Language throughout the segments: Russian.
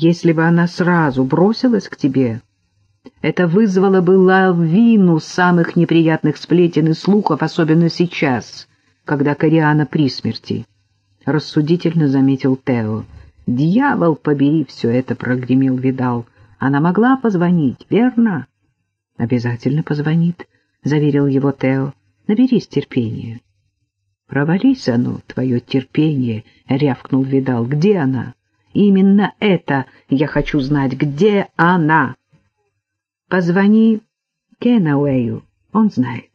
Если бы она сразу бросилась к тебе, это вызвало бы лавину самых неприятных сплетен и слухов, особенно сейчас, когда Кориана при смерти. Рассудительно заметил Тео. «Дьявол, побери все это!» — прогремел Видал. «Она могла позвонить, верно?» «Обязательно позвонит», — заверил его Тео. «Наберись терпения». «Провались оно, твое терпение», — рявкнул Видал. «Где она?» «Именно это я хочу знать. Где она?» «Позвони Кенауэю, он знает».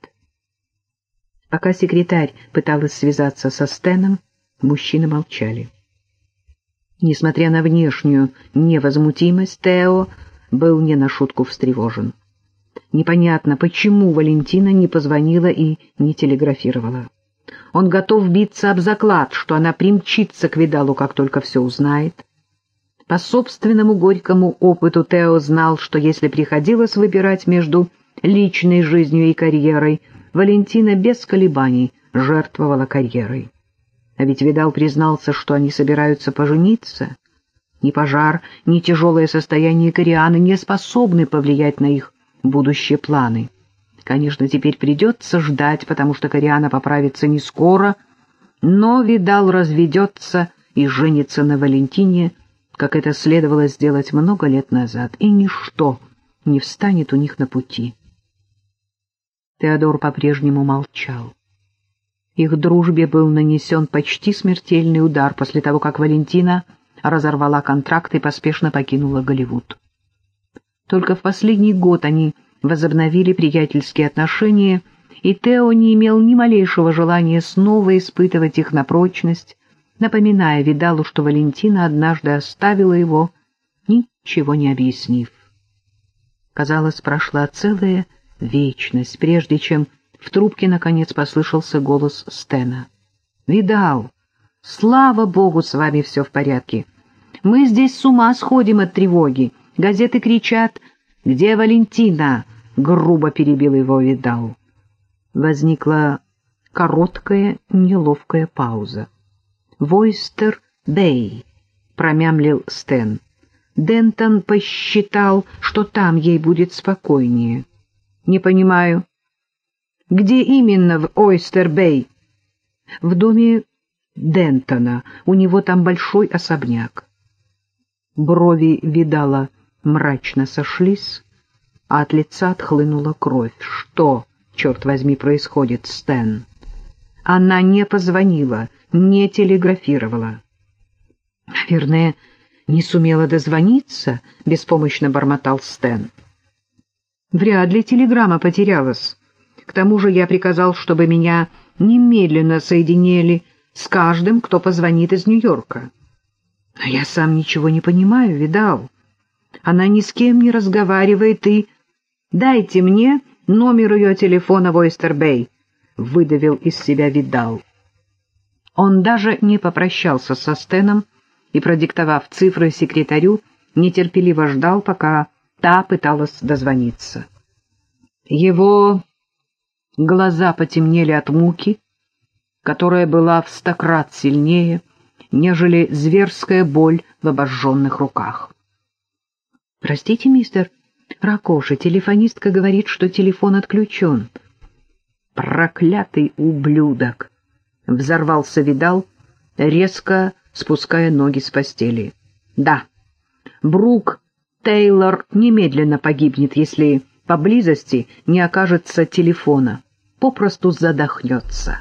Пока секретарь пыталась связаться со Стеном, мужчины молчали. Несмотря на внешнюю невозмутимость, Тео был не на шутку встревожен. Непонятно, почему Валентина не позвонила и не телеграфировала. Он готов биться об заклад, что она примчится к Видалу, как только все узнает. По собственному горькому опыту Тео знал, что если приходилось выбирать между личной жизнью и карьерой, Валентина без колебаний жертвовала карьерой. А ведь Видал признался, что они собираются пожениться. Ни пожар, ни тяжелое состояние Корианы не способны повлиять на их будущие планы. Конечно, теперь придется ждать, потому что Кориана поправится не скоро, но Видал разведется и женится на Валентине, как это следовало сделать много лет назад, и ничто не встанет у них на пути. Теодор по-прежнему молчал. Их дружбе был нанесен почти смертельный удар после того, как Валентина разорвала контракт и поспешно покинула Голливуд. Только в последний год они возобновили приятельские отношения, и Тео не имел ни малейшего желания снова испытывать их на прочность, напоминая Видалу, что Валентина однажды оставила его, ничего не объяснив. Казалось, прошла целая вечность, прежде чем в трубке, наконец, послышался голос Стена. «Видал, слава богу, с вами все в порядке. Мы здесь с ума сходим от тревоги. Газеты кричат «Где Валентина?» — грубо перебил его Видал. Возникла короткая, неловкая пауза. «Войстер Бэй», — промямлил Стэн. Дентон посчитал, что там ей будет спокойнее. «Не понимаю», где именно в Ойстер-Бэй? В доме Дентона. У него там большой особняк. Брови видала мрачно сошлись, а от лица отхлынула кровь. Что, черт возьми, происходит, Стэн? Она не позвонила, не телеграфировала. Наверное, не сумела дозвониться, — беспомощно бормотал Стэн. Вряд ли телеграмма потерялась. К тому же я приказал, чтобы меня немедленно соединили с каждым, кто позвонит из Нью-Йорка. Но я сам ничего не понимаю, видал. Она ни с кем не разговаривает и... «Дайте мне номер ее телефона в Ойстербей», — выдавил из себя видал. Он даже не попрощался со Стеном и, продиктовав цифры секретарю, нетерпеливо ждал, пока та пыталась дозвониться. Его Глаза потемнели от муки, которая была в стократ сильнее, нежели зверская боль в обожженных руках. — Простите, мистер Ракоши, телефонистка говорит, что телефон отключен. — Проклятый ублюдок! — взорвался Видал, резко спуская ноги с постели. — Да, Брук Тейлор немедленно погибнет, если поблизости не окажется телефона, попросту задохнется.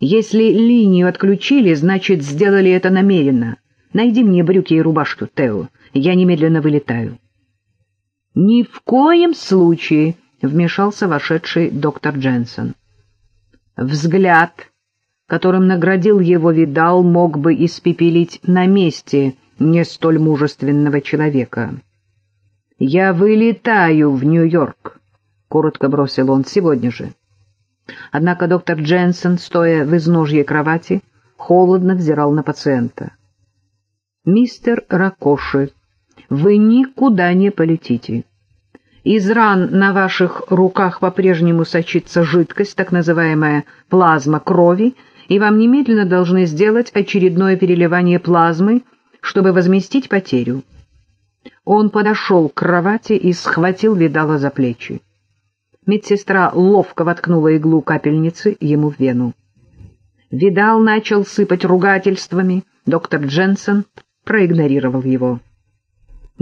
Если линию отключили, значит, сделали это намеренно. Найди мне брюки и рубашку, Тео. Я немедленно вылетаю. — Ни в коем случае, — вмешался вошедший доктор Дженсон. Взгляд, которым наградил его Видал, мог бы испепелить на месте не столь мужественного человека. «Я вылетаю в Нью-Йорк», — коротко бросил он сегодня же. Однако доктор Дженсен, стоя в изножье кровати, холодно взирал на пациента. «Мистер Ракоши, вы никуда не полетите. Из ран на ваших руках по-прежнему сочится жидкость, так называемая плазма крови, и вам немедленно должны сделать очередное переливание плазмы, чтобы возместить потерю. Он подошел к кровати и схватил Видала за плечи. Медсестра ловко воткнула иглу капельницы ему в вену. Видал начал сыпать ругательствами. Доктор Дженсен проигнорировал его.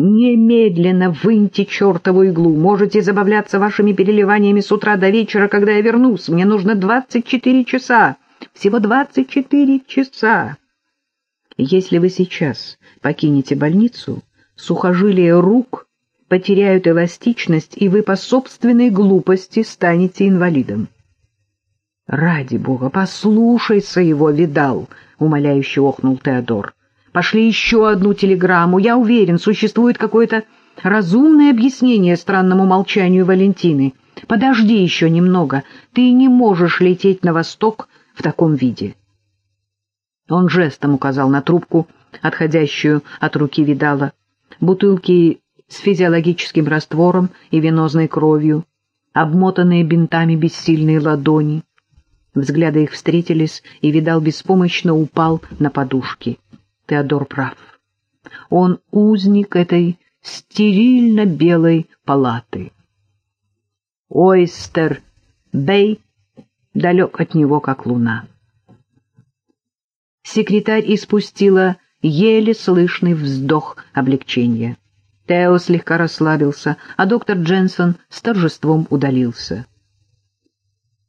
«Немедленно выньте чертову иглу. Можете забавляться вашими переливаниями с утра до вечера, когда я вернусь. Мне нужно двадцать четыре часа. Всего двадцать четыре часа. Если вы сейчас покинете больницу, сухожилия рук потеряют эластичность, и вы по собственной глупости станете инвалидом. «Ради бога, послушайся его, видал!» — умоляюще охнул Теодор. «Пошли еще одну телеграмму. Я уверен, существует какое-то разумное объяснение странному молчанию Валентины. Подожди еще немного. Ты не можешь лететь на восток в таком виде». Он жестом указал на трубку, отходящую от руки видала. Бутылки с физиологическим раствором и венозной кровью, обмотанные бинтами бессильные ладони. Взгляды их встретились, и Видал беспомощно упал на подушки. Теодор прав. Он узник этой стерильно-белой палаты. Ойстер Бэй далек от него, как луна. Секретарь испустила еле слышный вздох облегчения. Тео слегка расслабился, а доктор Дженсон с торжеством удалился.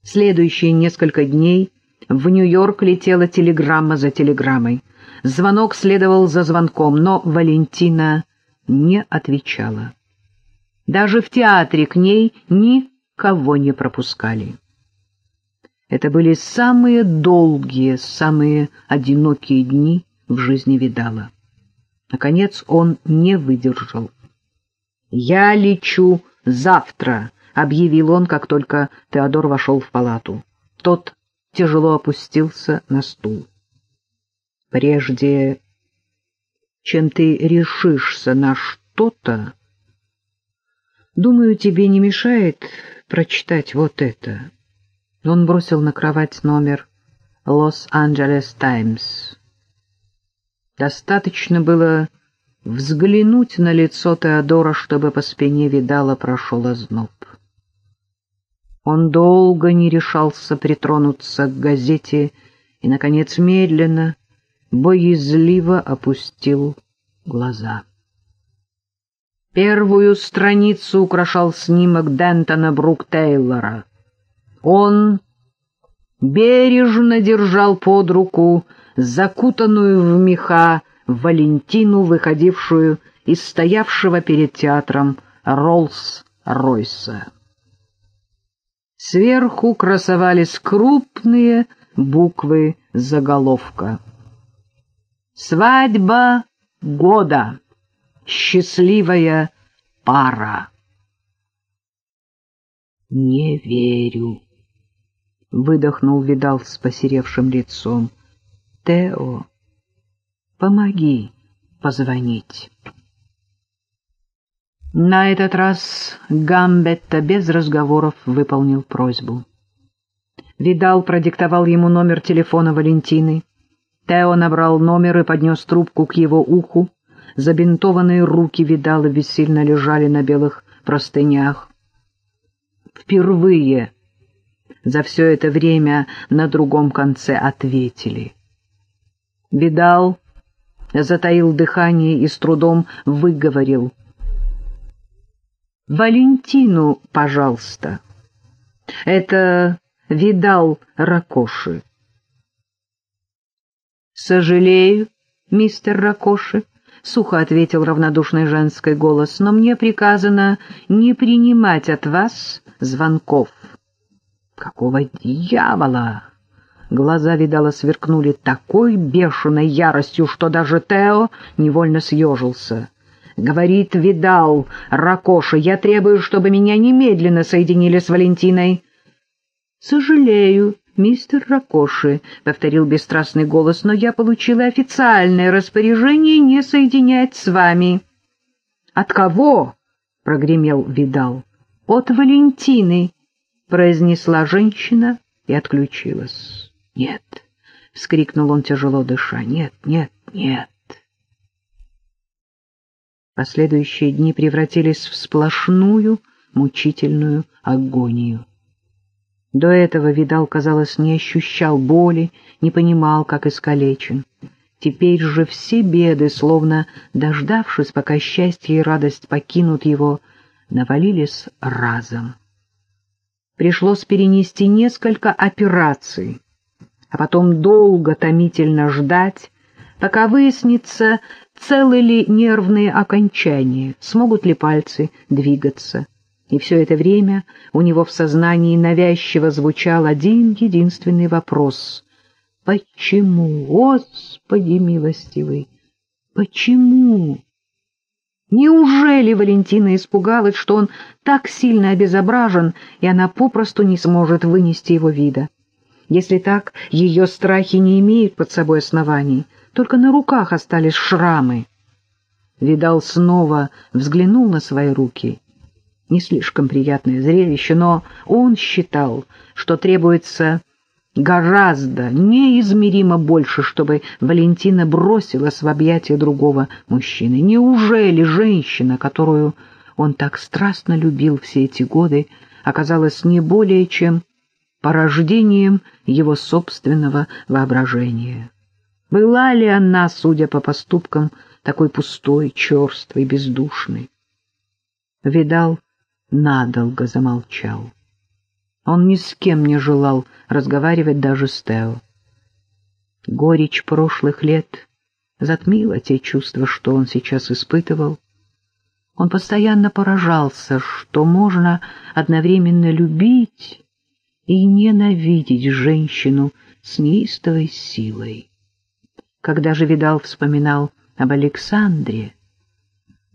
Следующие несколько дней в Нью-Йорк летела телеграмма за телеграммой. Звонок следовал за звонком, но Валентина не отвечала. Даже в театре к ней никого не пропускали. Это были самые долгие, самые одинокие дни в жизни Видала. Наконец он не выдержал. «Я лечу завтра», — объявил он, как только Теодор вошел в палату. Тот тяжело опустился на стул. «Прежде чем ты решишься на что-то, думаю, тебе не мешает прочитать вот это». Он бросил на кровать номер «Лос-Анджелес Таймс». Достаточно было взглянуть на лицо Теодора, чтобы по спине видала прошел озноб. Он долго не решался притронуться к газете и, наконец, медленно, боязливо опустил глаза. Первую страницу украшал снимок Дентона Брук-Тейлора. Он бережно держал под руку закутанную в меха Валентину, выходившую из стоявшего перед театром Роллс-Ройса. Сверху красовались крупные буквы заголовка. «Свадьба года! Счастливая пара!» «Не верю!» — выдохнул Видал с посеревшим лицом. Тео, помоги позвонить. На этот раз Гамбетта без разговоров выполнил просьбу. Видал продиктовал ему номер телефона Валентины. Тео набрал номер и поднес трубку к его уху. Забинтованные руки Видала бессильно лежали на белых простынях. Впервые за все это время на другом конце ответили — Видал, затаил дыхание и с трудом выговорил. «Валентину, пожалуйста. Это Видал Ракоши». «Сожалею, мистер Ракоши», — сухо ответил равнодушный женский голос, «но мне приказано не принимать от вас звонков». «Какого дьявола?» Глаза, видала, сверкнули такой бешеной яростью, что даже Тео невольно съежился. Говорит, видал, Ракоша, я требую, чтобы меня немедленно соединили с Валентиной. Сожалею, мистер Ракоши, — повторил бесстрастный голос, — но я получила официальное распоряжение не соединять с вами. — От кого? — прогремел Видал. — От Валентины, — произнесла женщина и отключилась. «Нет!» — вскрикнул он, тяжело дыша. «Нет, нет, нет!» Последующие дни превратились в сплошную мучительную агонию. До этого Видал, казалось, не ощущал боли, не понимал, как искалечен. Теперь же все беды, словно дождавшись, пока счастье и радость покинут его, навалились разом. Пришлось перенести несколько операций, а потом долго томительно ждать, пока выяснится, целы ли нервные окончания, смогут ли пальцы двигаться. И все это время у него в сознании навязчиво звучал один единственный вопрос. «Почему, Господи милостивый, почему?» Неужели Валентина испугалась, что он так сильно обезображен, и она попросту не сможет вынести его вида? Если так, ее страхи не имеют под собой оснований, только на руках остались шрамы. Видал снова взглянул на свои руки. Не слишком приятное зрелище, но он считал, что требуется гораздо, неизмеримо больше, чтобы Валентина бросилась в объятия другого мужчины. Неужели женщина, которую он так страстно любил все эти годы, оказалась не более чем порождением его собственного воображения? Была ли она, судя по поступкам, такой пустой, черствой, бездушной? Видал, надолго замолчал. Он ни с кем не желал разговаривать даже с Тео. Горечь прошлых лет затмила те чувства, что он сейчас испытывал. Он постоянно поражался, что можно одновременно любить и ненавидеть женщину с неистовой силой. Когда же Видал вспоминал об Александре,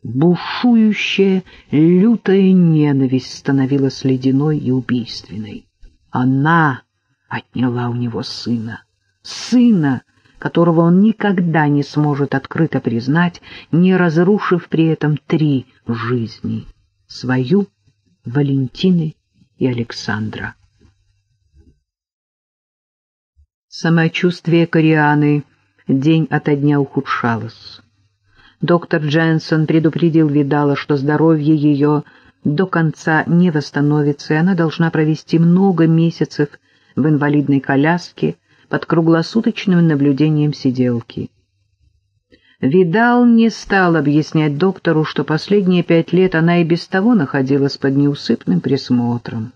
бушующая, лютая ненависть становилась ледяной и убийственной. Она отняла у него сына, сына, которого он никогда не сможет открыто признать, не разрушив при этом три жизни — свою, Валентины и Александра. Самочувствие Корианы день ото дня ухудшалось. Доктор Дженсон предупредил Видала, что здоровье ее до конца не восстановится, и она должна провести много месяцев в инвалидной коляске под круглосуточным наблюдением сиделки. Видал не стал объяснять доктору, что последние пять лет она и без того находилась под неусыпным присмотром.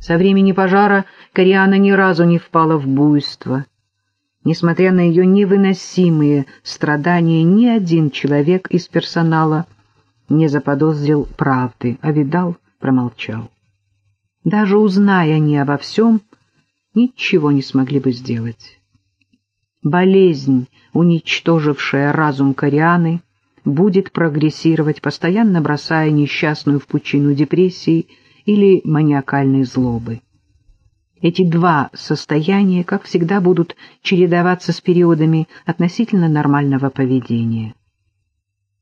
Со времени пожара Кориана ни разу не впала в буйство, Несмотря на ее невыносимые страдания, ни один человек из персонала не заподозрил правды, а Видал промолчал. Даже узная они обо всем, ничего не смогли бы сделать. Болезнь, уничтожившая разум Корианы, будет прогрессировать, постоянно бросая несчастную в пучину депрессии или маниакальной злобы. Эти два состояния, как всегда, будут чередоваться с периодами относительно нормального поведения.